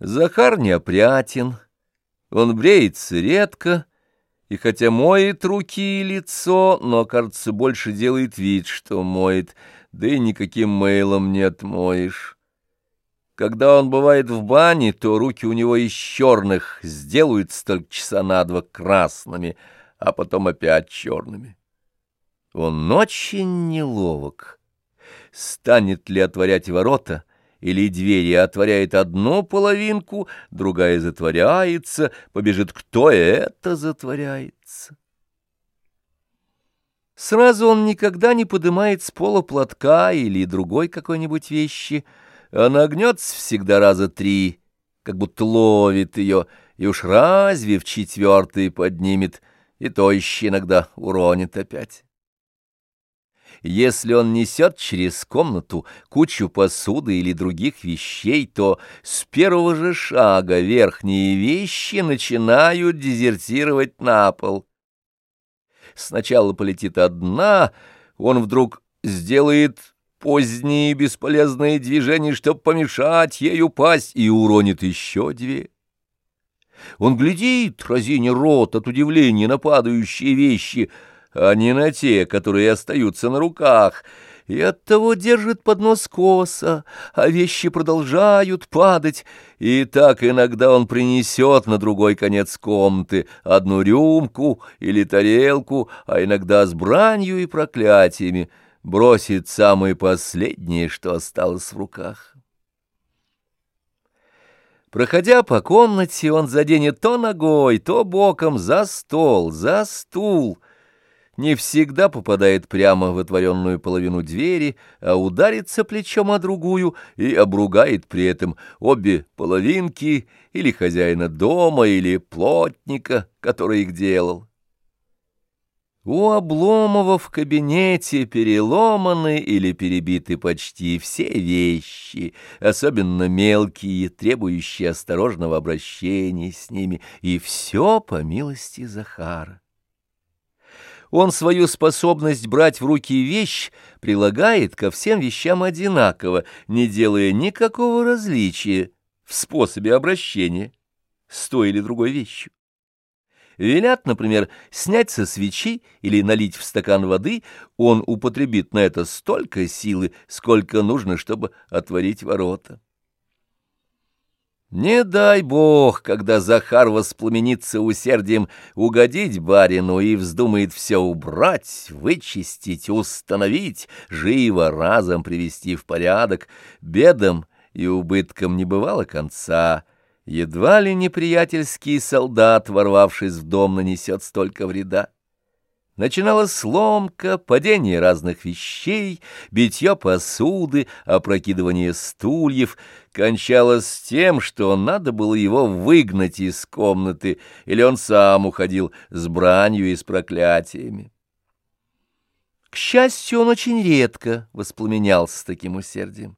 Захар неопрятен, он бреется редко, и хотя моет руки и лицо, но, кажется, больше делает вид, что моет, да и никаким мейлом не отмоешь. Когда он бывает в бане, то руки у него из черных сделаются только часа на два красными, а потом опять черными. Он очень неловок. Станет ли отворять ворота — или двери отворяет одну половинку, другая затворяется, побежит кто это затворяется. Сразу он никогда не подымает с пола платка или другой какой-нибудь вещи, а нагнется всегда раза три, как будто ловит ее, и уж разве в четвертый поднимет, и то еще иногда уронит опять. Если он несет через комнату кучу посуды или других вещей, то с первого же шага верхние вещи начинают дезертировать на пол. Сначала полетит одна, он вдруг сделает поздние бесполезные движения, чтобы помешать ей упасть, и уронит еще две. Он глядит, разиня рот от удивления на падающие вещи — а не на те, которые остаются на руках, и оттого держит поднос косо, а вещи продолжают падать, и так иногда он принесет на другой конец комнаты одну рюмку или тарелку, а иногда с бранью и проклятиями бросит самое последнее, что осталось в руках. Проходя по комнате, он заденет то ногой, то боком за стол, за стул — не всегда попадает прямо в отворенную половину двери, а ударится плечом о другую и обругает при этом обе половинки или хозяина дома, или плотника, который их делал. У Обломова в кабинете переломаны или перебиты почти все вещи, особенно мелкие, требующие осторожного обращения с ними, и все по милости Захара. Он свою способность брать в руки вещь прилагает ко всем вещам одинаково, не делая никакого различия в способе обращения с той или другой вещью. Велят, например, снять со свечи или налить в стакан воды, он употребит на это столько силы, сколько нужно, чтобы отворить ворота. Не дай бог, когда Захар воспламенится усердием угодить барину и вздумает все убрать, вычистить, установить, живо разом привести в порядок, бедам и убыткам не бывало конца. Едва ли неприятельский солдат, ворвавшись в дом, нанесет столько вреда. Начиналась сломка, падение разных вещей, битье посуды, опрокидывание стульев. Кончалось тем, что надо было его выгнать из комнаты, или он сам уходил с бранью и с проклятиями. К счастью, он очень редко воспламенялся с таким усердием.